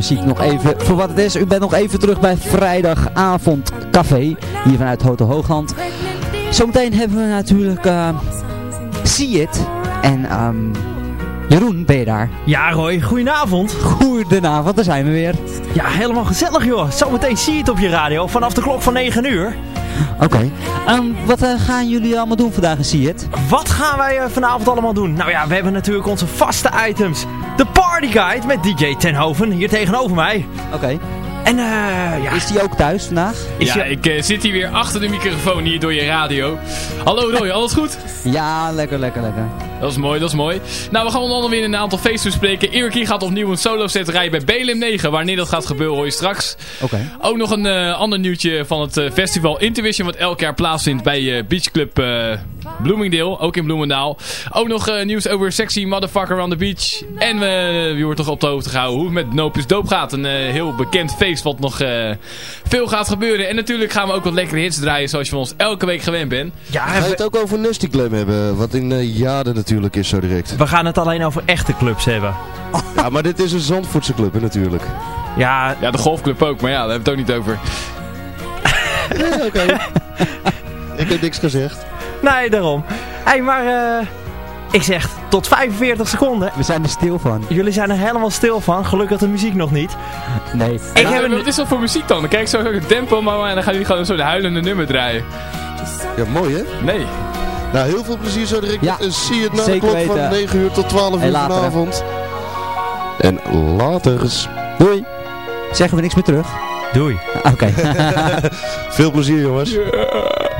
muziek nog even voor wat het is. U bent nog even terug bij Vrijdagavond Café, hier vanuit Hotel Hoogland. Zometeen hebben we natuurlijk uh, See It en um, Jeroen, ben je daar? Ja Roy, goedenavond. Goedenavond, daar zijn we weer. Ja, helemaal gezellig joh. Zometeen See It op je radio vanaf de klok van 9 uur. Oké. Okay. Um, wat uh, gaan jullie allemaal doen vandaag in See It? Wat gaan wij uh, vanavond allemaal doen? Nou ja, we hebben natuurlijk onze vaste items. De Party Guide met DJ Tenhoven hier tegenover mij. Oké. Okay. En uh, ja. Is die ook thuis vandaag? Is ja, ik uh, zit hier weer achter de microfoon hier door je radio. Hallo Roy, alles goed? Ja, lekker, lekker, lekker. Dat is mooi, dat is mooi. Nou, we gaan onder andere weer een aantal feesten bespreken. Eerkie gaat opnieuw een solo set rijden bij BLM 9. Wanneer dat gaat gebeuren hoor je straks. Oké. Okay. Ook nog een uh, ander nieuwtje van het uh, festival Intuition wat elk jaar plaatsvindt bij uh, Beach Club Bloomingdale. Ook in Bloemendaal. Ook nog nieuws over Sexy Motherfucker on the Beach. En wie wordt toch op de hoogte gehouden hoe het met Nopus Doop gaat. Een heel bekend feest wat nog veel gaat gebeuren. En natuurlijk gaan we ook wat lekkere hits draaien zoals je van ons elke week gewend bent. Ja, Ga je het ook over Nasty Glam hebben? Wat in uh, Jade natuurlijk is zo direct. We gaan het alleen over echte clubs hebben. Ja, maar dit is een Zandvoortse club hè, natuurlijk. Ja, ja, de golfclub ook, maar ja, daar hebben we het ook niet over. ja, oké. Ik heb niks gezegd. Nee, daarom. Hé, hey, maar uh, ik zeg tot 45 seconden. We zijn er stil van. Jullie zijn er helemaal stil van. Gelukkig de muziek nog niet. Nee. Ik nou, heb een... Wat is dat voor muziek dan? Dan kijk ik zo het tempo, maar en dan gaan jullie gewoon zo de huilende nummer draaien. Ja, mooi hè? Nee. Nou, heel veel plezier zo direct. Ja, en zie het na de klok weten. van 9 uur tot 12 uur vanavond. En later. Doei. Zeggen we niks meer terug? Doei. Oké. Okay. veel plezier jongens. Yeah.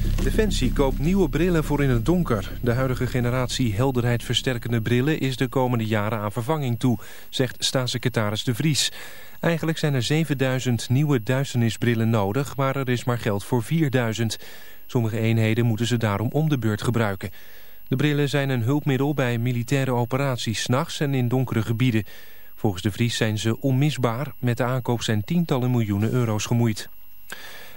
Defensie koopt nieuwe brillen voor in het donker. De huidige generatie helderheid versterkende brillen is de komende jaren aan vervanging toe, zegt staatssecretaris De Vries. Eigenlijk zijn er 7000 nieuwe duisternisbrillen nodig, maar er is maar geld voor 4000. Sommige eenheden moeten ze daarom om de beurt gebruiken. De brillen zijn een hulpmiddel bij militaire operaties s'nachts en in donkere gebieden. Volgens de Vries zijn ze onmisbaar. Met de aankoop zijn tientallen miljoenen euro's gemoeid.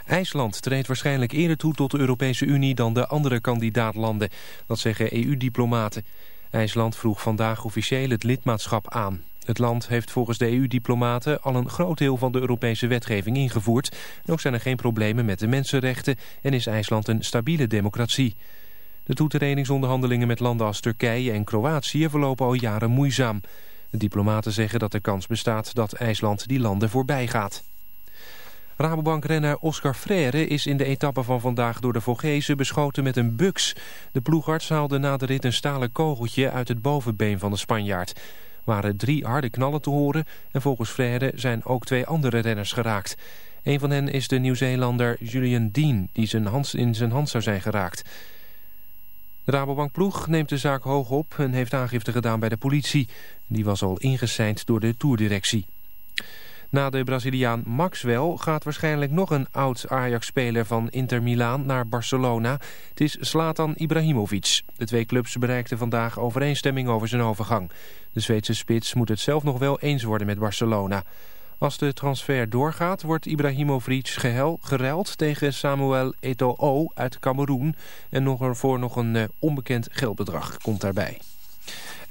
IJsland treedt waarschijnlijk eerder toe tot de Europese Unie dan de andere kandidaatlanden. Dat zeggen EU-diplomaten. IJsland vroeg vandaag officieel het lidmaatschap aan. Het land heeft volgens de EU-diplomaten al een groot deel van de Europese wetgeving ingevoerd. En ook zijn er geen problemen met de mensenrechten en is IJsland een stabiele democratie. De toetredingsonderhandelingen met landen als Turkije en Kroatië verlopen al jaren moeizaam. De diplomaten zeggen dat de kans bestaat dat IJsland die landen voorbij gaat. Rabobankrenner Oscar Freire is in de etappe van vandaag door de Vogezen beschoten met een buks. De ploegarts haalde na de rit een stalen kogeltje uit het bovenbeen van de Spanjaard waren drie harde knallen te horen en volgens Freire zijn ook twee andere renners geraakt. Een van hen is de Nieuw-Zeelander Julian Dean, die zijn hand in zijn hand zou zijn geraakt. De Rabobank ploeg neemt de zaak hoog op en heeft aangifte gedaan bij de politie. Die was al ingeseind door de toerdirectie. Na de Braziliaan Maxwell gaat waarschijnlijk nog een oud Ajax-speler van Inter Milaan naar Barcelona. Het is Zlatan Ibrahimovic. De twee clubs bereikten vandaag overeenstemming over zijn overgang. De Zweedse spits moet het zelf nog wel eens worden met Barcelona. Als de transfer doorgaat, wordt Ibrahimovic gehel, geruild tegen Samuel Eto'o uit Cameroen. En nog ervoor nog een uh, onbekend geldbedrag komt daarbij.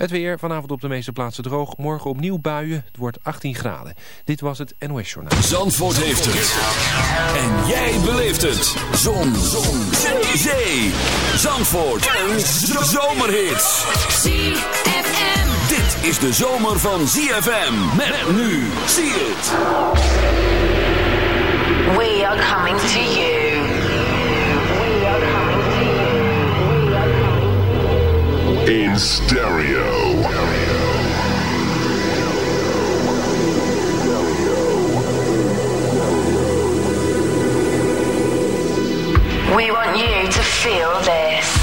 Het weer vanavond op de meeste plaatsen droog. Morgen opnieuw buien. Het wordt 18 graden. Dit was het NOS Journaal. Zandvoort heeft het. En jij beleeft het. Zon. Zon. Zee. Zee. Zandvoort. Een zomerhit. ZFM. Dit is de zomer van ZFM. Met nu. Zie het. We are coming to you. in stereo. We want you to feel this.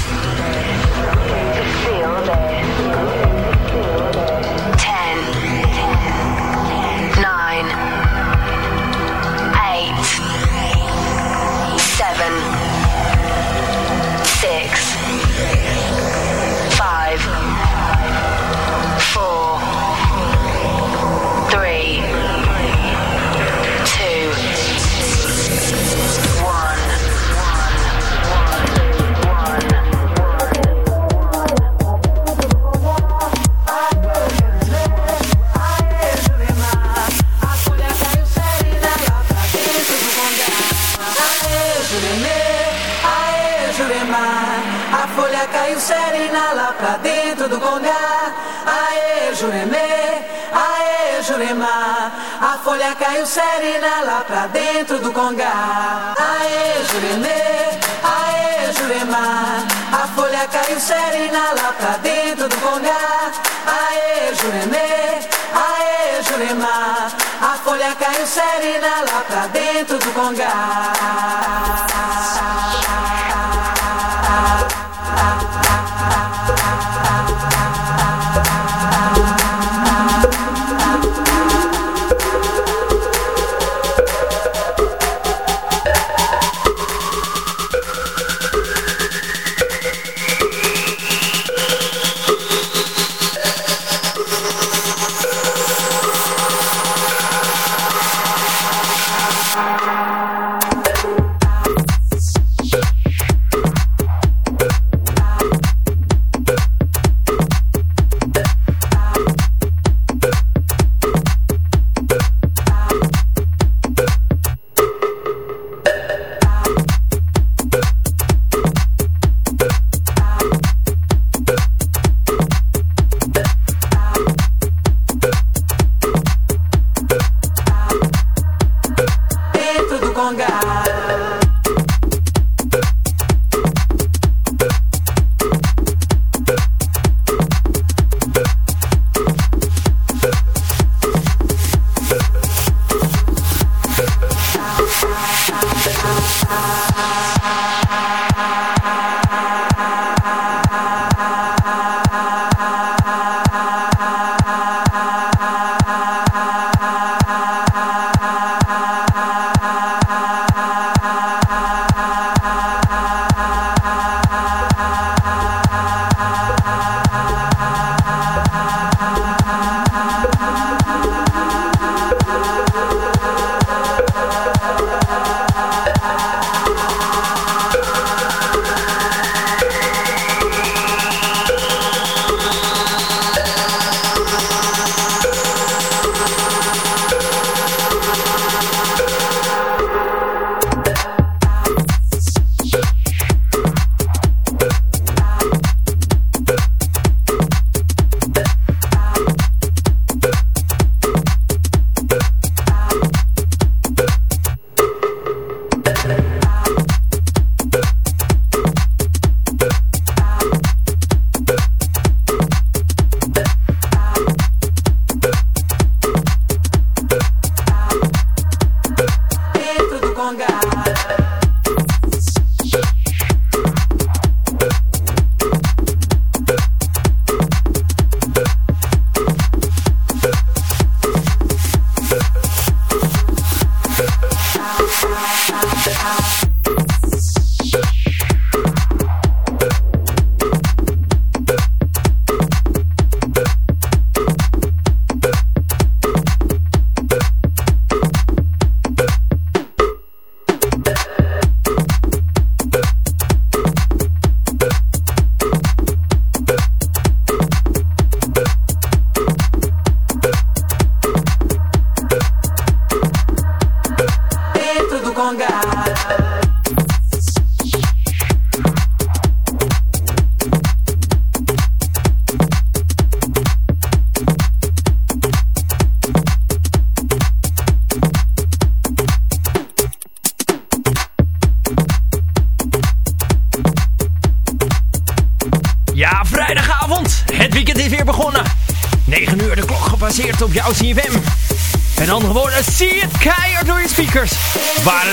Folha caiu serena lá pra dentro do congá. Aê, Juremê, aê, Jurema. A folha caiu serena lá pra dentro do congá. Aê, Juremê, aê, Jurema. A folha caiu serena lá pra dentro do congá.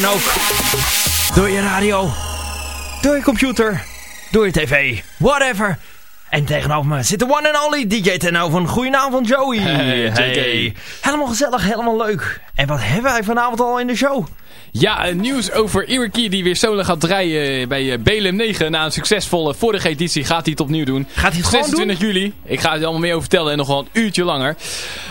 Waar dan ook. Door je radio. Door je computer. Door je tv. Whatever. En tegenover me zit de one and only DJ Tenhoven. Goedenavond Joey. Hey, hey. Helemaal gezellig, helemaal leuk. En wat hebben wij vanavond al in de show? Ja, nieuws over Iriki die weer solo gaat draaien bij eh, BLM 9. Na een succesvolle vorige editie gaat hij het opnieuw doen. Gaat hij het 26 juli. Ik ga er allemaal meer over vertellen en nog wel een uurtje langer.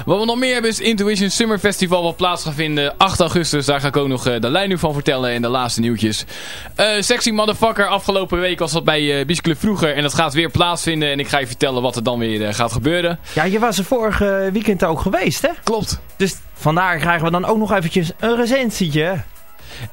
Wat we nog meer hebben is Intuition Summer Festival wat plaats gaat vinden 8 augustus. Daar ga ik ook nog uh, de lijn nu van vertellen en de laatste nieuwtjes. Uh, Sexy Motherfucker, afgelopen week was dat bij uh, Club vroeger. En dat gaat weer plaatsvinden en ik ga je vertellen wat er dan weer gaat gebeuren. Ja, je was er vorige weekend ook geweest hè? Klopt. Dus vandaar krijgen we dan ook nog eventjes een recensietje.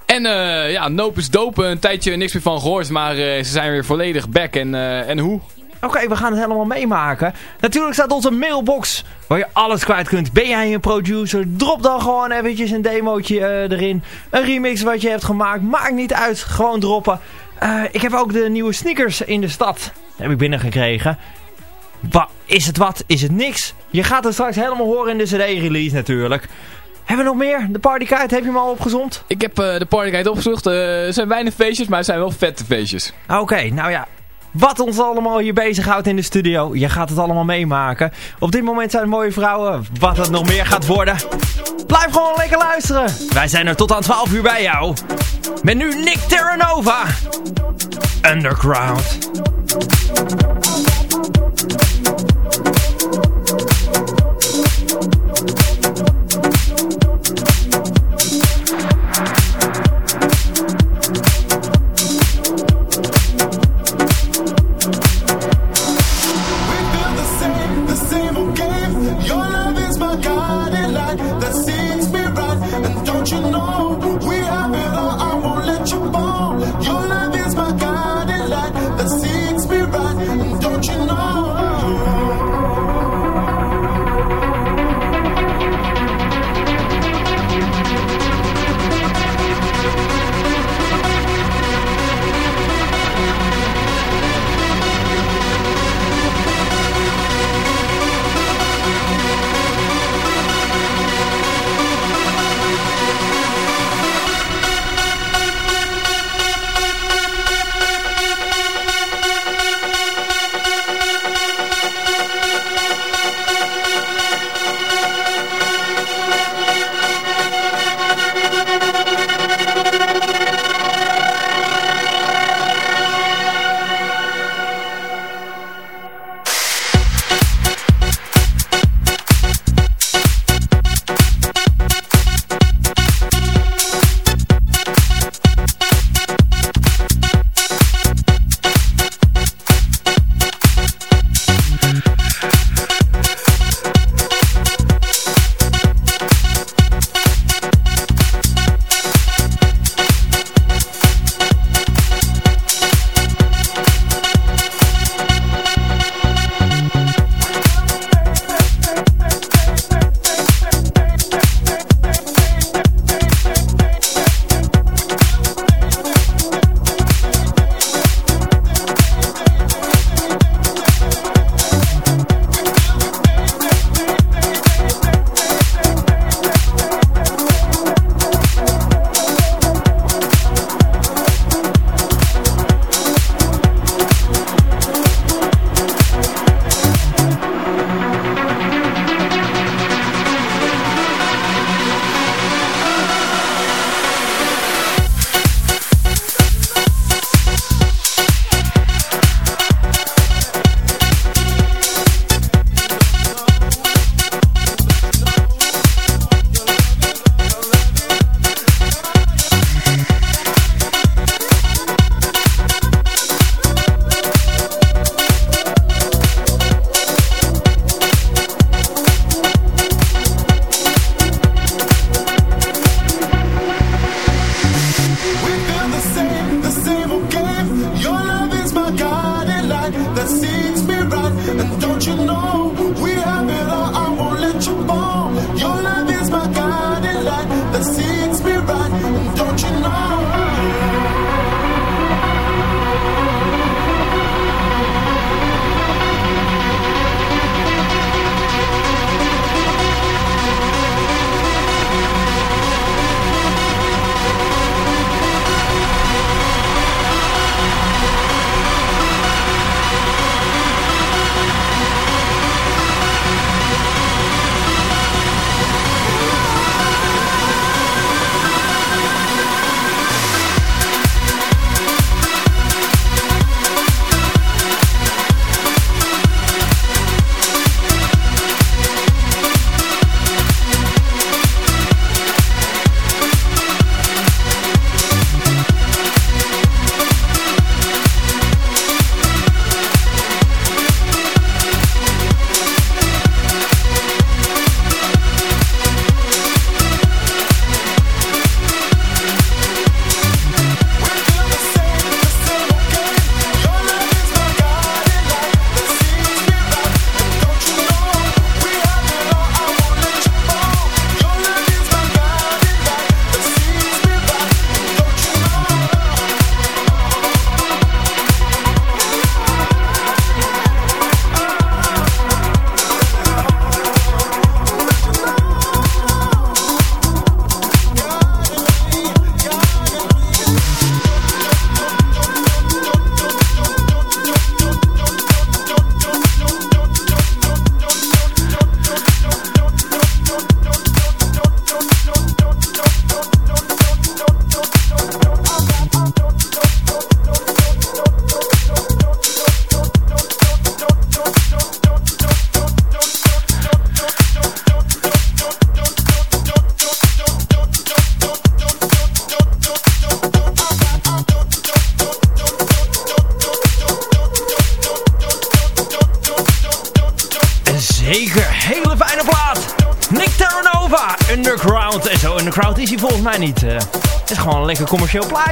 En uh, ja, Nope is dope. Een tijdje niks meer van gehoord, maar uh, ze zijn weer volledig back. En, uh, en hoe? Oké, okay, we gaan het helemaal meemaken. Natuurlijk staat onze mailbox waar je alles kwijt kunt. Ben jij een producer? Drop dan gewoon eventjes een demootje erin. Een remix wat je hebt gemaakt. Maakt niet uit. Gewoon droppen. ik heb ook de nieuwe sneakers in de stad. heb ik binnengekregen. Wat, is het wat? Is het niks? Je gaat het straks helemaal horen in de CD-release natuurlijk. Hebben we nog meer? De partykite, heb je hem al opgezond? Ik heb uh, de partykite opgezocht. Uh, er zijn weinig feestjes, maar het zijn wel vette feestjes. Oké, nou ja. Wat ons allemaal hier bezighoudt in de studio. Je gaat het allemaal meemaken. Op dit moment zijn het mooie vrouwen. Wat het nog meer gaat worden. Blijf gewoon lekker luisteren. Wij zijn er tot aan 12 uur bij jou. Met nu Nick Terranova. Underground. Thank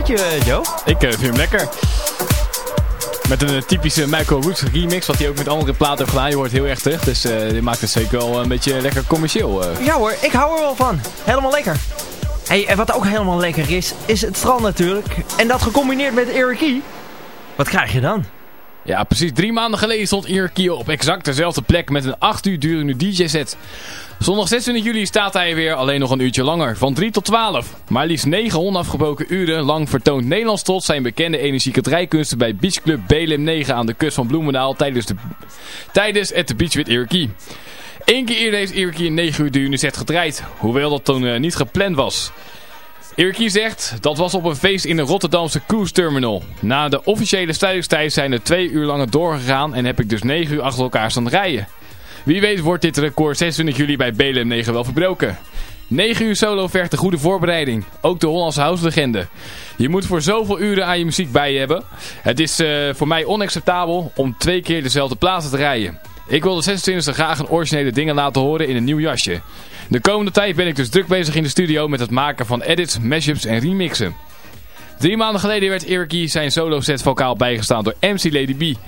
plaatje, Joe. Ik uh, vind hem lekker. Met een typische Michael Roots remix, wat hij ook met andere platen heeft gedaan. Je hoort heel erg terug, dus uh, dit maakt het zeker wel een beetje lekker commercieel. Ja hoor, ik hou er wel van. Helemaal lekker. Hey, en wat ook helemaal lekker is, is het strand natuurlijk. En dat gecombineerd met Eric Wat krijg je dan? Ja, precies drie maanden geleden stond Irkie op exact dezelfde plek met een 8 uur durende DJ-set. Zondag 26 juli staat hij weer, alleen nog een uurtje langer, van 3 tot 12. Maar liefst 9 onafgebroken uren lang vertoont Nederlands tot zijn bekende energieke drijkunsten bij Beachclub BLM 9 aan de kust van Bloemendaal tijdens, de, tijdens het Beach with Irkie. Eén keer eerder heeft Irkie een 9 uur durende set gedraaid, hoewel dat toen uh, niet gepland was. Irkie zegt, dat was op een feest in de Rotterdamse Cruise Terminal. Na de officiële sluitingstijd zijn er twee uur langer doorgegaan en heb ik dus 9 uur achter elkaar staan rijden. Wie weet wordt dit record 26 juli bij BLM 9 wel verbroken. 9 uur solo vergt een goede voorbereiding. Ook de Hollandse house-legende. Je moet voor zoveel uren aan je muziek bij hebben. Het is uh, voor mij onacceptabel om twee keer dezelfde plaatsen te rijden. Ik wil de 26e graag een originele dingen laten horen in een nieuw jasje. De komende tijd ben ik dus druk bezig in de studio met het maken van edits, mashups en remixen. Drie maanden geleden werd Eric zijn solo set vocaal bijgestaan door MC Lady B.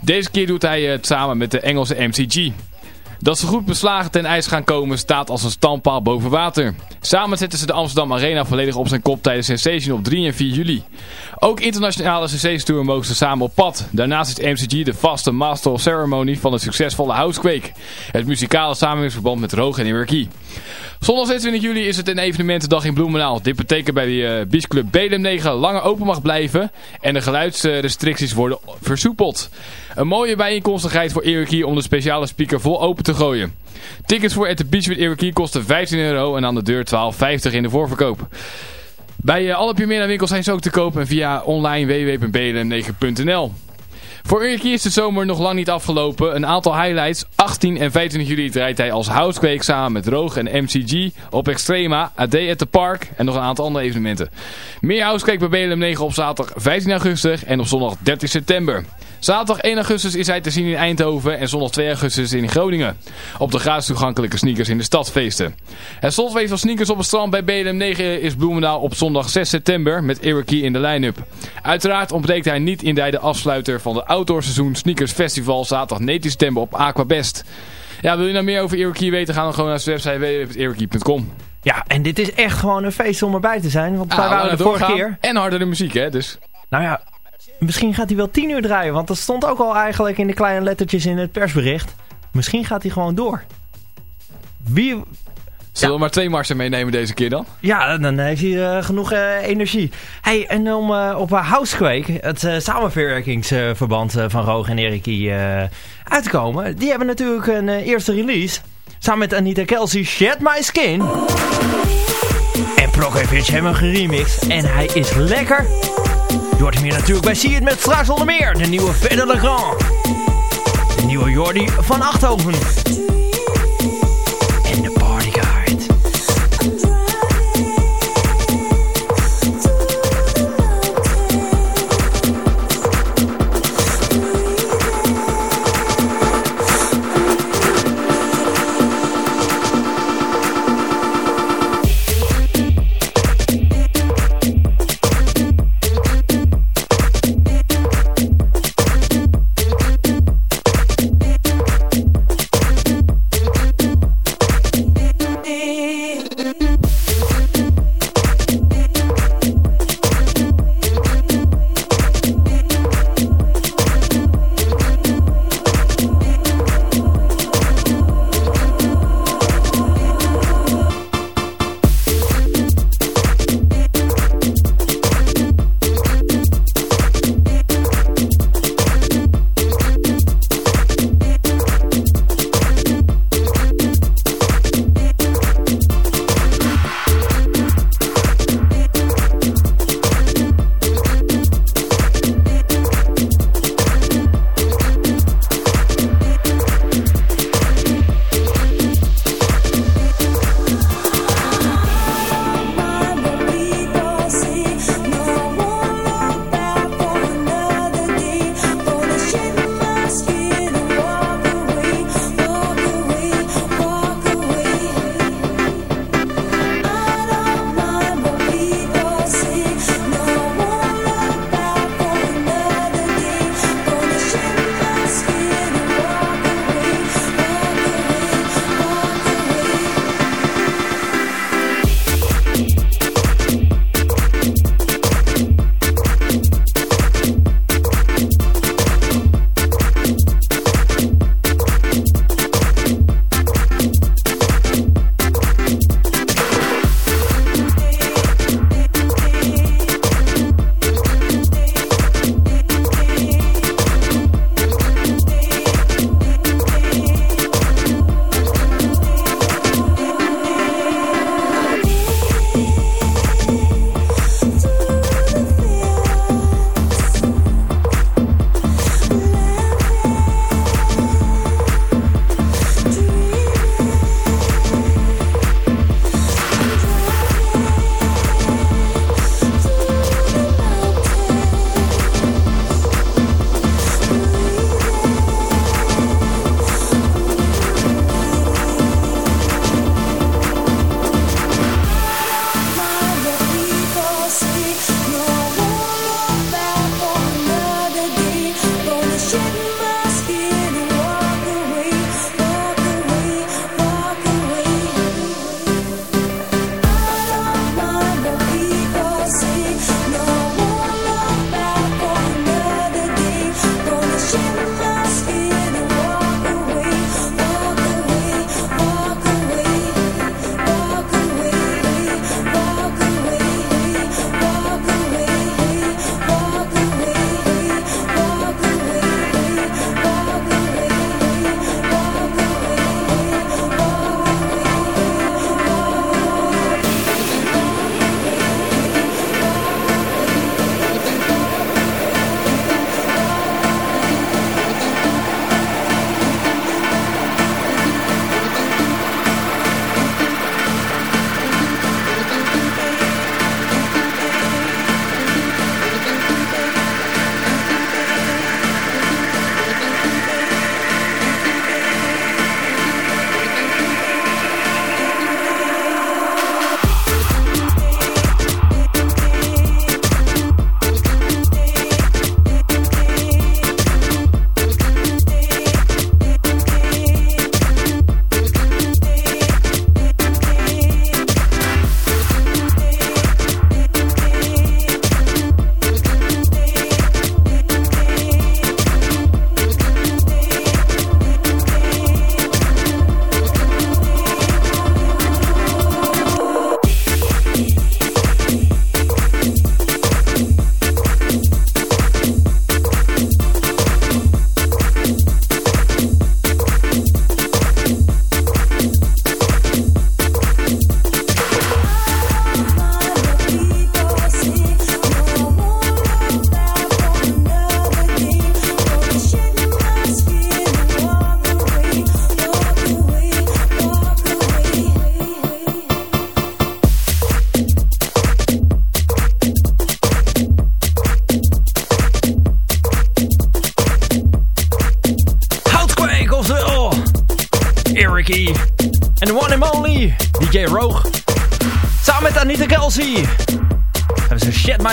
Deze keer doet hij het samen met de Engelse MCG. Dat ze goed beslagen ten ijs gaan komen staat als een standpaal boven water. Samen zetten ze de Amsterdam Arena volledig op zijn kop tijdens Sensation op 3 en 4 juli. Ook internationale Sensation Tour mogen ze samen op pad. Daarnaast is MCG de vaste master of ceremony van het succesvolle Housequake. Het muzikale samenwerkingsverband met Roog en Hierarchie. Zondag 26 juli is het een evenementendag in Bloemendaal. Dit betekent bij de uh, Beachclub Belem 9 langer open mag blijven en de geluidsrestricties worden versoepeld. Een mooie bijeenkomstigheid voor Eriki om de speciale speaker vol open te gooien. Tickets voor At the Beach with Eriki kosten 15 euro en aan de deur 12,50 in de voorverkoop. Bij uh, alle Primera winkels zijn ze ook te kopen via online www.blm9.nl. Voor Urkie is de zomer nog lang niet afgelopen. Een aantal highlights. 18 en 25 juli draait hij als Housequake samen met Roog en MCG op Extrema, AD at the Park en nog een aantal andere evenementen. Meer Housequake bij BLM 9 op zaterdag 15 augustus en op zondag 13 september. Zaterdag 1 augustus is hij te zien in Eindhoven en zondag 2 augustus in Groningen. Op de gratis toegankelijke sneakers in de stadfeesten. Het slotfeest van sneakers op het strand bij BLM 9 is Bloemendaal op zondag 6 september met Iriki in de line-up. Uiteraard ontbreekt hij niet in de afsluiter van de outdoorseizoen Sneakers Festival zaterdag 19 september op Aquabest. Ja, wil je nou meer over Iriki weten, ga dan gewoon naar de website www.iriki.com. Ja, en dit is echt gewoon een feest om erbij te zijn. Want wij waren de vorige keer. En hardere muziek, hè? Dus. Nou ja, Misschien gaat hij wel 10 uur draaien, want dat stond ook al eigenlijk in de kleine lettertjes in het persbericht. Misschien gaat hij gewoon door. Wie... Zullen we maar twee marsen meenemen deze keer dan? Ja, dan heeft hij uh, genoeg uh, energie. Hey, en om uh, op Housequake, het samenwerkingsverband van Roog en Erikie uit te komen. Die hebben natuurlijk een eerste release. Samen met Anita Kelsey, Shed My Skin. En Prokovic hebben hem geremixed. En hij is lekker. Je hoort hier natuurlijk bij See met straks onder meer de nieuwe Fedder Legrand. De nieuwe Jordi van Achthoven.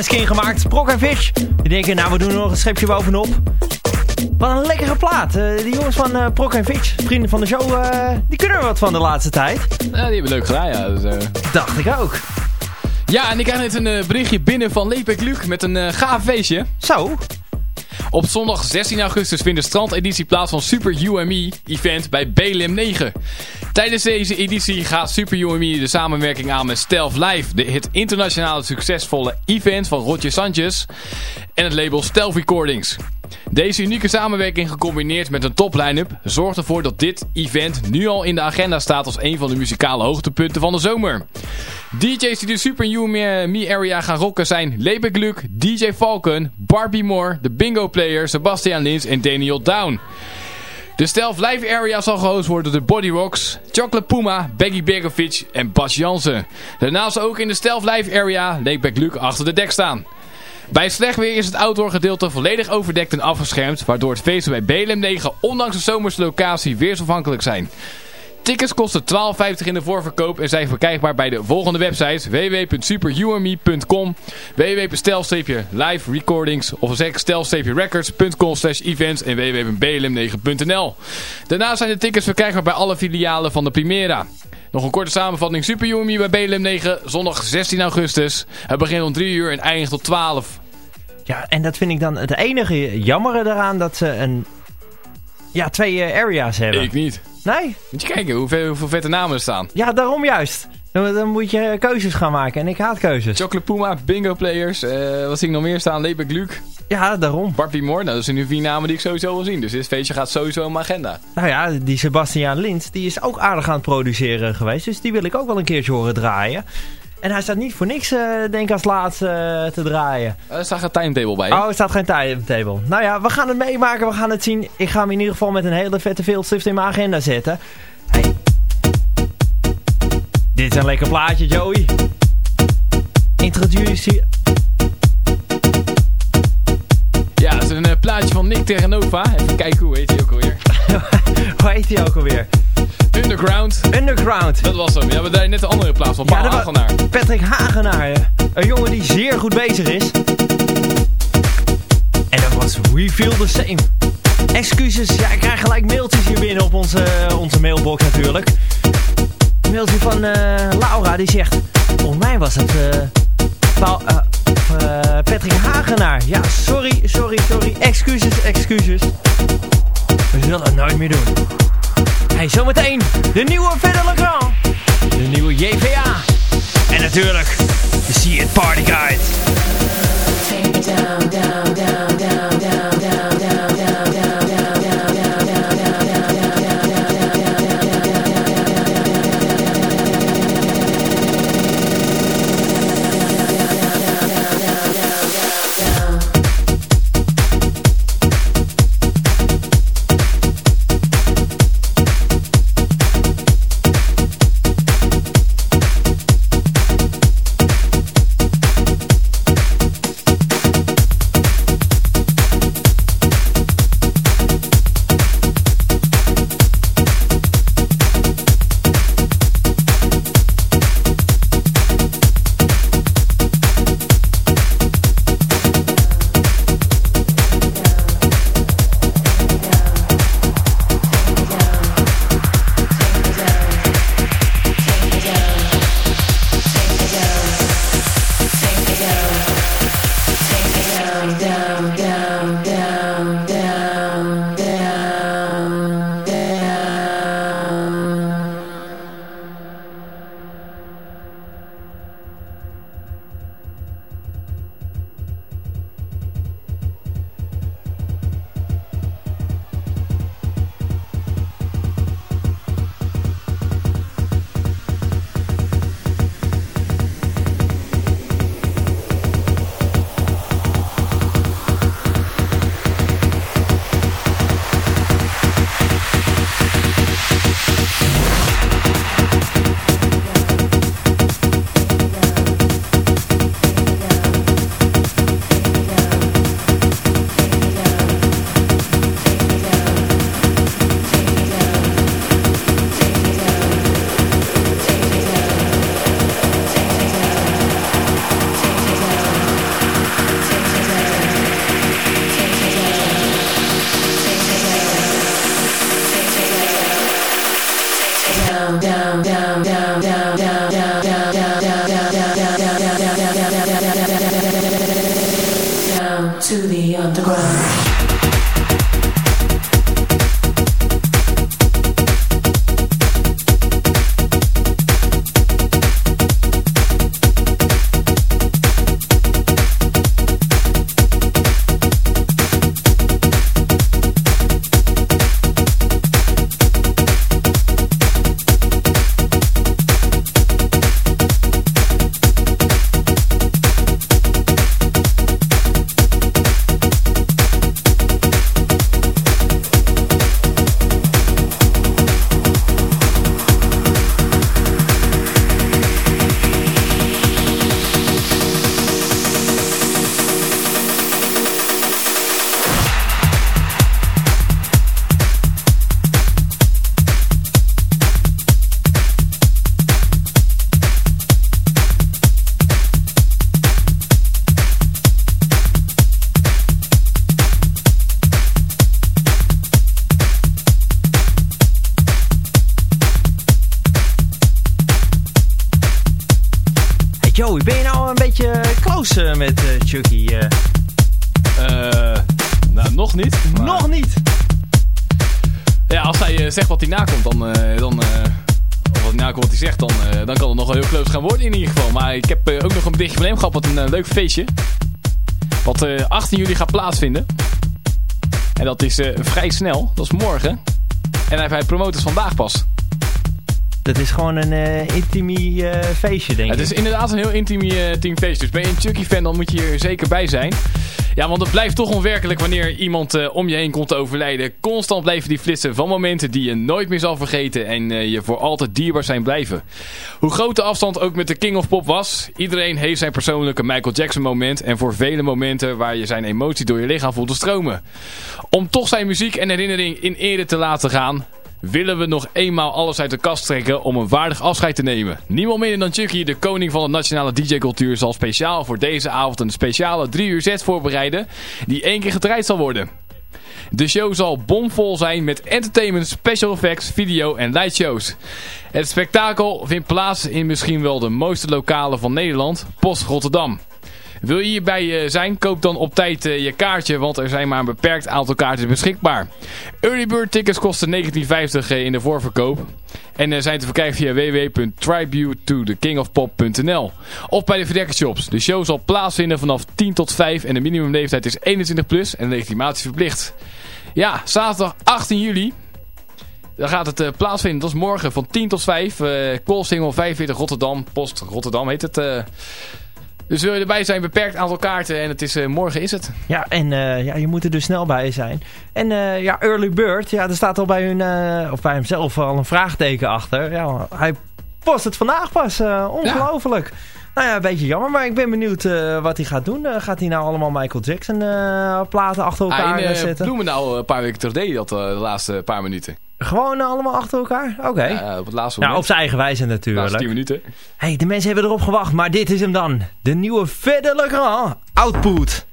Skin gemaakt. Prok en Fish. Die denken, nou we doen er nog een schepje bovenop. Wat een lekkere plaat. Uh, die jongens van uh, Prok en Fish, vrienden van de show, uh, die kunnen er wat van de laatste tijd. Ja, die hebben leuk gedaan, ja. Dus, Dacht ik ook. Ja, en ik krijg net een berichtje binnen van Lepek Luc met een gaaf feestje. Zo. Op zondag 16 augustus vindt de strandeditie plaats van Super UME event bij BLM 9. Tijdens deze editie gaat Super UME de samenwerking aan met Stealth Live, de, het internationale succesvolle event van Roger Sanchez en het label Stealth Recordings. Deze unieke samenwerking gecombineerd met een top line-up zorgt ervoor dat dit event nu al in de agenda staat als een van de muzikale hoogtepunten van de zomer. DJ's die de Super Me Area gaan rocken zijn Lebek Luke, DJ Falcon, Barbie Moore, de Bingo Player, Sebastian Lins en Daniel Down. De Stealth Live Area zal gehost worden door Body Rocks, Chocolate Puma, Baggy Begovic en Bas Jansen. Daarnaast ook in de Stealth Live Area Leekback Luke achter de dek staan. Bij slecht weer is het outdoor gedeelte volledig overdekt en afgeschermd, waardoor het feesten bij BLM 9 ondanks de zomerse locatie weersafhankelijk zijn. Tickets kosten 12,50 in de voorverkoop en zijn verkrijgbaar bij de volgende websites www.superhumorme.com www.stel-live recordings of stel-records.com slash events en www.blm9.nl Daarnaast zijn de tickets verkrijgbaar bij alle filialen van de Primera. Nog een korte samenvatting. Super bij BLM 9, zondag 16 augustus. Het begint om 3 uur en eindigt tot 12. Ja, en dat vind ik dan het enige jammere eraan dat ze een... Ja, twee eh, areas hebben. Ik niet. Nee? Moet je kijken hoeveel, hoeveel vette namen er staan. Ja, daarom juist. Dan, moet je keuzes gaan maken en ik haat keuzes. Chocolate Puma, Bingo Players, uh, wat zie ik nog meer staan? Leber Gluk. Ja, daarom. Barbie Moore, nou dat zijn nu vier namen die ik sowieso wil zien. Dus dit feestje gaat sowieso in mijn agenda. Nou ja, die Sebastian Lint, die is ook aardig aan het produceren geweest. Dus die wil ik ook wel een keertje horen draaien. En hij staat niet voor niks, uh, denk ik, als laatste uh, te draaien. Er staat geen timetable bij. Oh, er staat geen timetable. Nou ja, we gaan het meemaken, we gaan het zien. Ik ga hem in ieder geval met een hele vette veldstift in mijn agenda zetten. Hey. Dit is een lekker plaatje, Joey. Introduce Ja, dat is een uh, plaatje van Nick Terranova. Even kijken, hoe heet hij ook alweer? hoe heet hij ook alweer? Underground. Underground. Dat was hem. Ja, we deden net de andere plaats van Paul ja, Hagenaar. Patrick Hagenaar. Een jongen die zeer goed bezig is. En dat was We Feel The Same. Excuses, ja, ik krijg gelijk mailtjes hier binnen op onze, onze mailbox natuurlijk. Een mailtje van uh, Laura, die zegt... Volgens mij was het... Uh, Paul, uh, Patrick Hagenaar. Ja, sorry, sorry, sorry. Excuses, excuses. We zullen het nooit meer doen. Hey, zometeen de nieuwe Verder Legrand. De nieuwe JVA. En natuurlijk de See It Party Guide. Down, down, down, down, feestje. Wat uh, eh, 18 juli gaat plaatsvinden. En dat is uh, vrij snel. Dat is morgen. En hij, hij promoot het vandaag pas. Dat is gewoon een uh, intimi feestje, denk ik. Het is inderdaad een heel intimi team feestje. Dus ben je een Chucky-fan, dan moet je hier zeker bij zijn. Ja, want het blijft toch onwerkelijk wanneer iemand uh, om je heen komt te overlijden. Constant blijven die flitsen van momenten die je nooit meer zal vergeten en uh, je voor altijd dierbaar zijn blijven. Hoe groot de afstand ook met de King of Pop was, iedereen heeft zijn persoonlijke Michael Jackson moment en voor vele momenten waar je zijn emotie door je lichaam voelt te stromen. Om toch zijn muziek en herinnering in ere te laten gaan, willen we nog eenmaal alles uit de kast trekken om een waardig afscheid te nemen. Niemand minder dan Chucky, de koning van de nationale DJ-cultuur, zal speciaal voor deze avond een speciale 3 uur set voorbereiden die één keer gedraaid zal worden. De show zal bomvol zijn met entertainment, special effects, video en lightshows. Het spektakel vindt plaats in misschien wel de mooiste lokalen van Nederland, Post Rotterdam. Wil je hierbij uh, zijn, koop dan op tijd uh, je kaartje, want er zijn maar een beperkt aantal kaarten beschikbaar. Early bird tickets kosten 19,50 uh, in de voorverkoop. En zijn te verkrijgen via www.tributetothekingofpop.nl Of bij de verdekkershops. De show zal plaatsvinden vanaf 10 tot 5 en de minimumleeftijd is 21 plus en legitimatie verplicht. Ja, zaterdag 18 juli dan gaat het plaatsvinden. Dat is morgen van 10 tot 5. Uh, Koolsingel 45 Rotterdam. Post Rotterdam heet het. Dus wil je erbij zijn, beperkt aantal kaarten en het is, uh, morgen is het. Ja, en uh, ja, je moet er dus snel bij zijn. En uh, ja, Early Bird, ja, er staat al bij, hun, of bij hemzelf al een vraagteken achter. Ja, hij post het vandaag pas, ongelooflijk. Ja. Nou ja, een beetje jammer, maar ik ben benieuwd wat hij gaat doen. gaat hij nou allemaal Michael Jackson platen achter elkaar ah, in, zetten? Bloemendaal een paar weken terug deed dat de laatste paar minuten. Gewoon allemaal achter elkaar? Oké. Okay. Ja, op het laatste moment. Nou, op zijn eigen wijze natuurlijk. Laatste 10 minuten. hey, de mensen hebben erop gewacht, maar dit is hem dan. De nieuwe Grand Output.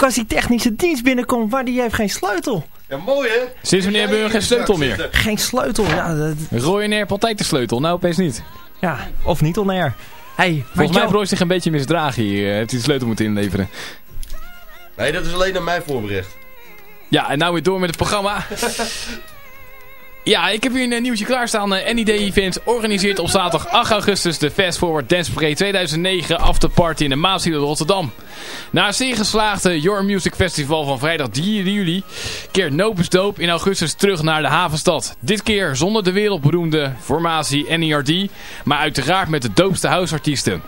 Leuk als die technische dienst binnenkomt, maar die heeft geen sleutel. Ja, mooi hè? Sinds wanneer hebben we geen sleutel meer? Geen sleutel, ja. Dat... Altijd de sleutel, nou opeens niet. Ja, of niet onair. Hey, Volgens mij heeft Roy zich een beetje misdragen hier. Heeft hij de sleutel moeten inleveren. Nee, dat is alleen aan mij voorbericht. Ja, en nou weer door met het programma. Ja, ik heb hier een eh, nieuwtje klaarstaan. Uh, NID Events organiseert op zaterdag 8 augustus de Fast Forward Dance Parade 2009 afterparty in de Maashiel in Rotterdam. Na een zeer geslaagde Your Music Festival van vrijdag 3 juli keert Nopus Doop in augustus terug naar de havenstad. Dit keer zonder de wereldberoemde formatie NERD, maar uiteraard met de doopste houseartiesten.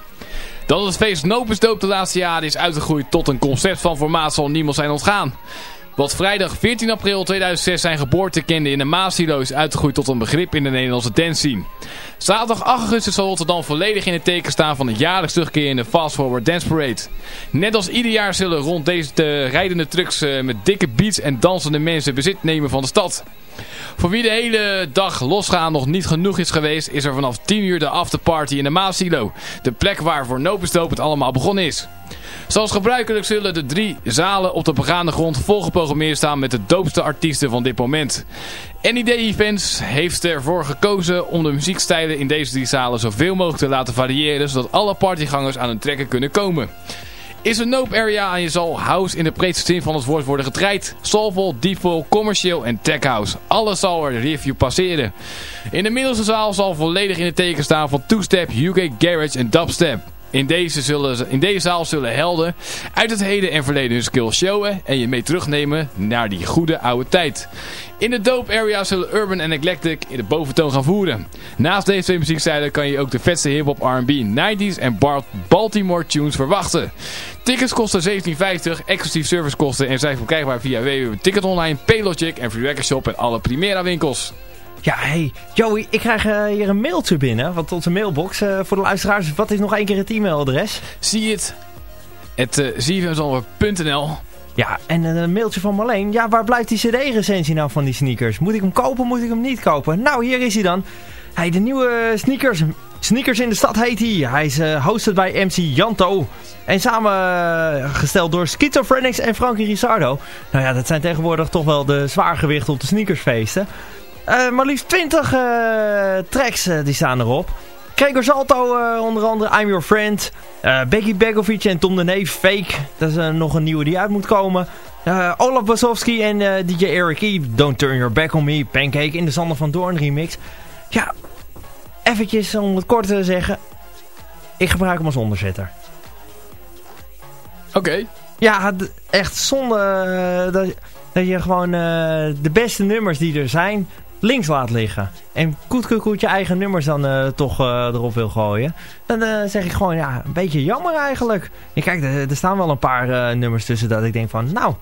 Dat het feest Nopensdoop de laatste jaren is uitgegroeid tot een concept van formaat zal niemand zijn ontgaan. Wat vrijdag 14 april 2006 zijn geboorte kende in de Maasilo is uitgegroeid tot een begrip in de Nederlandse dance scene. Zaterdag 8 augustus zal Rotterdam volledig in het teken staan van het jaarlijks terugkerende Fast Forward Dance Parade. Net als ieder jaar zullen rond deze de rijdende trucks eh, met dikke beats en dansende mensen bezit nemen van de stad. Voor wie de hele dag losgaan nog niet genoeg is geweest, is er vanaf 10 uur de afterparty in de Maasilo. De plek waar voor Nopenstoop het allemaal begonnen is. Zoals gebruikelijk zullen de drie zalen op de begaande grond volgeprogrammeerd staan met de doopste artiesten van dit moment. NID Events heeft ervoor gekozen om de muziekstijlen in deze drie zalen zoveel mogelijk te laten variëren, zodat alle partygangers aan hun trekken kunnen komen. Is een nope area en je zal house in de breedste zin van het woord worden getraind. Soulful, deepful, commercieel en tech house. Alles zal er review passeren. In de middelste zaal zal volledig in het teken staan van two-step, UK garage en dubstep. In deze, zullen, in deze zaal zullen helden uit het heden en verleden hun skills showen en je mee terugnemen naar die goede oude tijd. In de dope area zullen Urban en Eclectic in de boventoon gaan voeren. Naast deze twee muziekstijlen kan je ook de vetste hip-hop, R&B, 90s en Baltimore tunes verwachten. Tickets kosten 17,50, exclusief servicekosten en zijn verkrijgbaar via www.ticketonline, Paylogic en Free Shop en alle Primera winkels. Ja, hey, Joey, ik krijg uh, hier een mailtje binnen. Want onze mailbox, uh, voor de luisteraars, wat is nog één keer het e-mailadres? Zie het. Het uh, Ja, en een mailtje van Marleen. Ja, waar blijft die cd-recensie nou van die sneakers? Moet ik hem kopen, moet ik hem niet kopen? Nou, hier is hij dan. Hey, de nieuwe sneakers, sneakers in de stad heet hij. Hij is hosted bij MC Janto. En samengesteld door Schizophrenics en Frankie Rizardo. Nou ja, dat zijn tegenwoordig toch wel de zwaargewichten op de sneakersfeesten. Uh, maar liefst 20 uh, tracks uh, die staan erop. Gregor Salto onder andere, I'm Your Friend. Becky Begovic en Tom de Neef, Fake. Dat is nog een nieuwe die uit moet komen. Olaf Wasowski en DJ Eric E. Don't Turn Your Back On Me. Pancake in de Sander van Doorn remix. Ja, eventjes om het kort te zeggen. Ik gebruik hem als onderzetter. Oké. Ja, echt zonde dat, dat je gewoon de beste nummers die er zijn links laat liggen. En koet je eigen nummers dan uh, toch uh, erop wil gooien. Dan uh, zeg ik gewoon, ja, een beetje jammer eigenlijk. Ja, kijk, er, er staan wel een paar nummers tussen dat ik denk van, nou...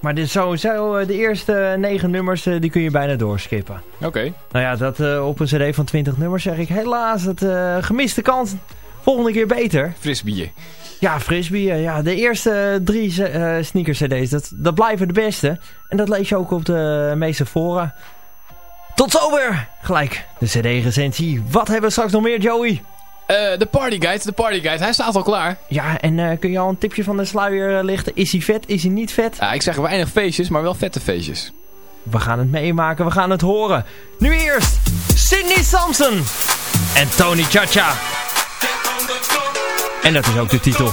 Maar dit sowieso de eerste negen nummers, die kun je bijna doorskippen. Oké. Nou ja, dat op een cd van 20 nummers zeg ik helaas, het gemiste kans. Volgende keer beter. Frisbee. Ja, frisbee. Ja, de eerste drie sneaker cd's, dat, dat blijven de beste. En dat lees je ook op de meeste fora. Tot zover gelijk de cd-recensie. Wat hebben we straks nog meer, Joey? Uh, de Party Guide, de Party Guide. Hij staat al klaar. Ja, en uh, kun je al een tipje van de sluier uh, lichten? Is hij vet? Is hij niet vet? Ja, ik zeg weinig feestjes, maar wel vette feestjes. We gaan het meemaken, we gaan het horen. Nu eerst Sidney Samson en Tony Chacha. En dat is ook de titel.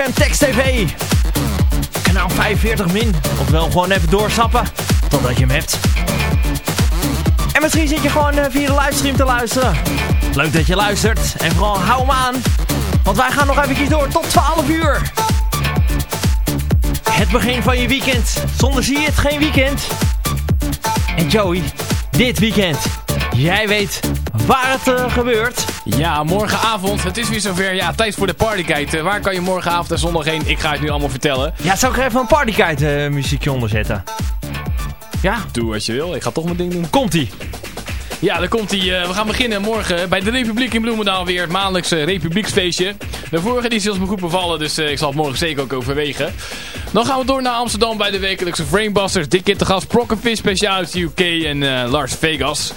CFM Text TV. Kanaal 45 min, ofwel gewoon even doorsappen totdat je hem hebt. En misschien zit je gewoon uh, via de livestream te luisteren. Leuk dat je luistert. En vooral hou hem aan. Want wij gaan nog eventjes door tot 12 uur. Het begin van je weekend. Zonder zie je het geen weekend. En Joey, dit weekend. Jij weet waar het uh, gebeurt. Ja, morgenavond. Het is weer zover. Ja, tijd voor de partykite. Uh, waar kan je morgenavond en zondag heen? Ik ga het nu allemaal vertellen. Ja, zou ik er even een partykite uh, muziekje onder zetten? Ja? Doe wat je wil. Ik ga toch mijn ding doen. Komt-ie. Ja, daar komt hij. Uh, we gaan beginnen morgen bij de Republiek in Bloemendaal weer. Het maandelijkse Republieksfeestje. De vorige editie is me goed bevallen, dus uh, ik zal het morgen zeker ook overwegen. Dan gaan we door naar Amsterdam bij de wekelijkse Framebusters. Dik in te gast, Fish speciaal uit de UK en uh, Las Vegas.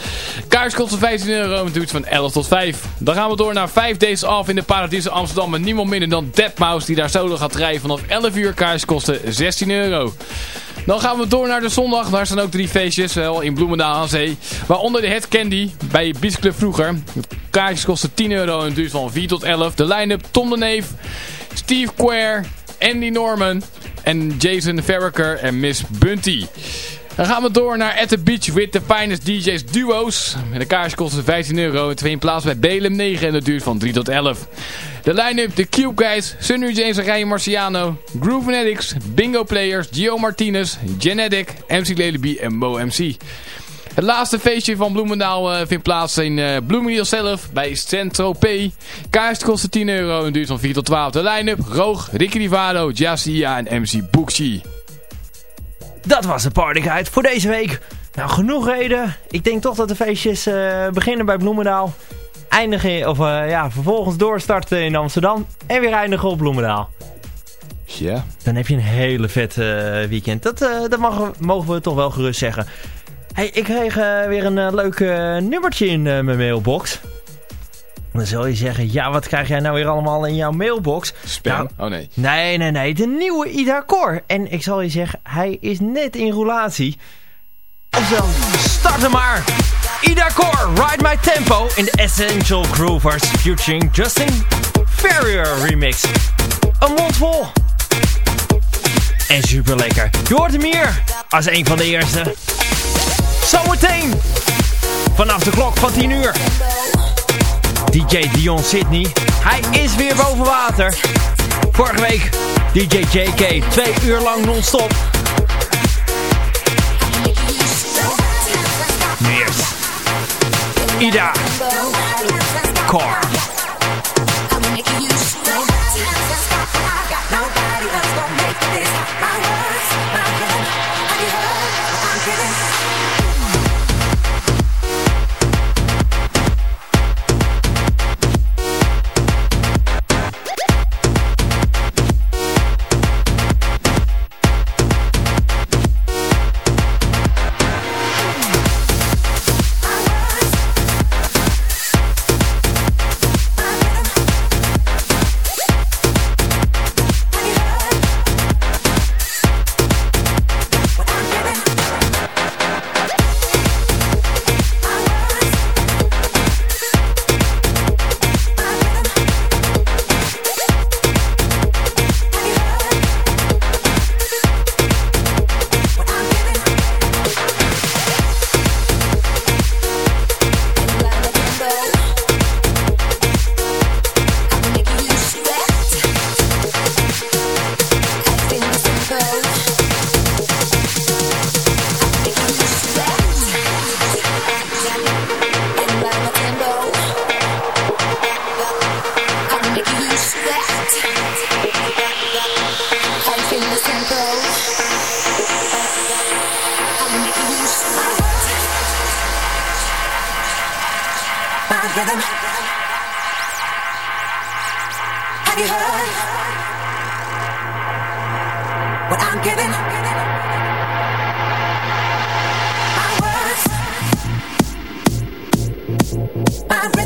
Kaars kost 15 euro en duurt van 11 tot 5. Dan gaan we door naar 5 days off in de Paradies Amsterdam. Met niemand minder dan Deadmau5 die daar solo gaat rijden vanaf 11 uur. Kaars kosten 16 euro. Dan gaan we door naar de zondag. Daar staan ook drie feestjes, wel in Bloemendaal aan Zee. Waaronder de Head Candy bij Beach Club vroeger. Kaartjes kosten 10 euro en duurt van 4 tot 11. De line-up Tom de Neef, Steve Quare, Andy Norman en Jason Farraker en Miss Bunty. Dan gaan we door naar At The Beach with the Finest DJ's Duo's. De kaars kosten 15 euro en twee in plaats bij Belem 9 en dat duurt van 3 tot 11. De line-up The Cube Guys, Sunny James en Ryan Marciano, Groove Fanatics, Bingo Players, Gio Martinez, Genetic, MC Lelyby en Mo MC. Het laatste feestje van Bloemendaal uh, vindt plaats in uh, Bloemendaal zelf bij Saint-Tropez. Kaars kost 10 euro en duurt van 4 tot 12. De line-up Roog, Ricky Rivado, Jassia en MC Bookchi. Dat was de partyguide voor deze week. Nou, genoeg reden. Ik denk toch dat de feestjes uh, beginnen bij Bloemendaal. Eindigen, of uh, ja, vervolgens doorstarten in Amsterdam. En weer eindigen op Bloemendaal. Ja. Dan heb je een hele vet uh, weekend. Dat, dat mag, mogen we toch wel gerust zeggen. Hey, ik kreeg weer een leuk nummertje in mijn mailbox. Dan zul je zeggen, ja, wat krijg jij nou weer allemaal in jouw mailbox? Spam? Nou, oh nee. Nee, nee, nee. De nieuwe Ida Cor. En ik zal je zeggen, hij is net in roulatie. Oftewel, start hem maar. Ida Cor, Ride My Tempo in de Essential Groovers featuring Justin Ferrier remix. Een mond vol. En super lekker. Je hoort hem hier als een van de eerste. Zometeen. Vanaf de klok van 10 uur. DJ Dion Sydney. Hij is weer boven water. Vorige week DJ JK. Twee uur lang non-stop. Eerst. Ida. Core. i'm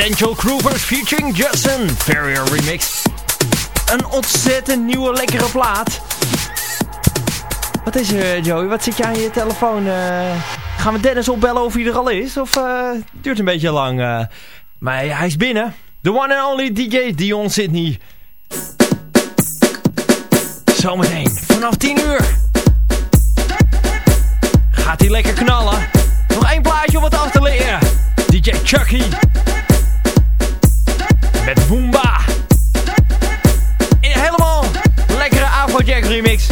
Essential Groovers featuring Justin Ferrier remix. Een ontzettend nieuwe lekkere plaat. Wat is er Joey, wat zit je aan je telefoon? Uh, gaan we Dennis opbellen of hij er al is? Of uh, duurt een beetje lang? Maar hij is binnen. The one and only DJ Dion Sydney. Zometeen vanaf 10 uur. Gaat hij lekker knallen. Nog één plaatje om het af te leren. DJ Chucky. Remix.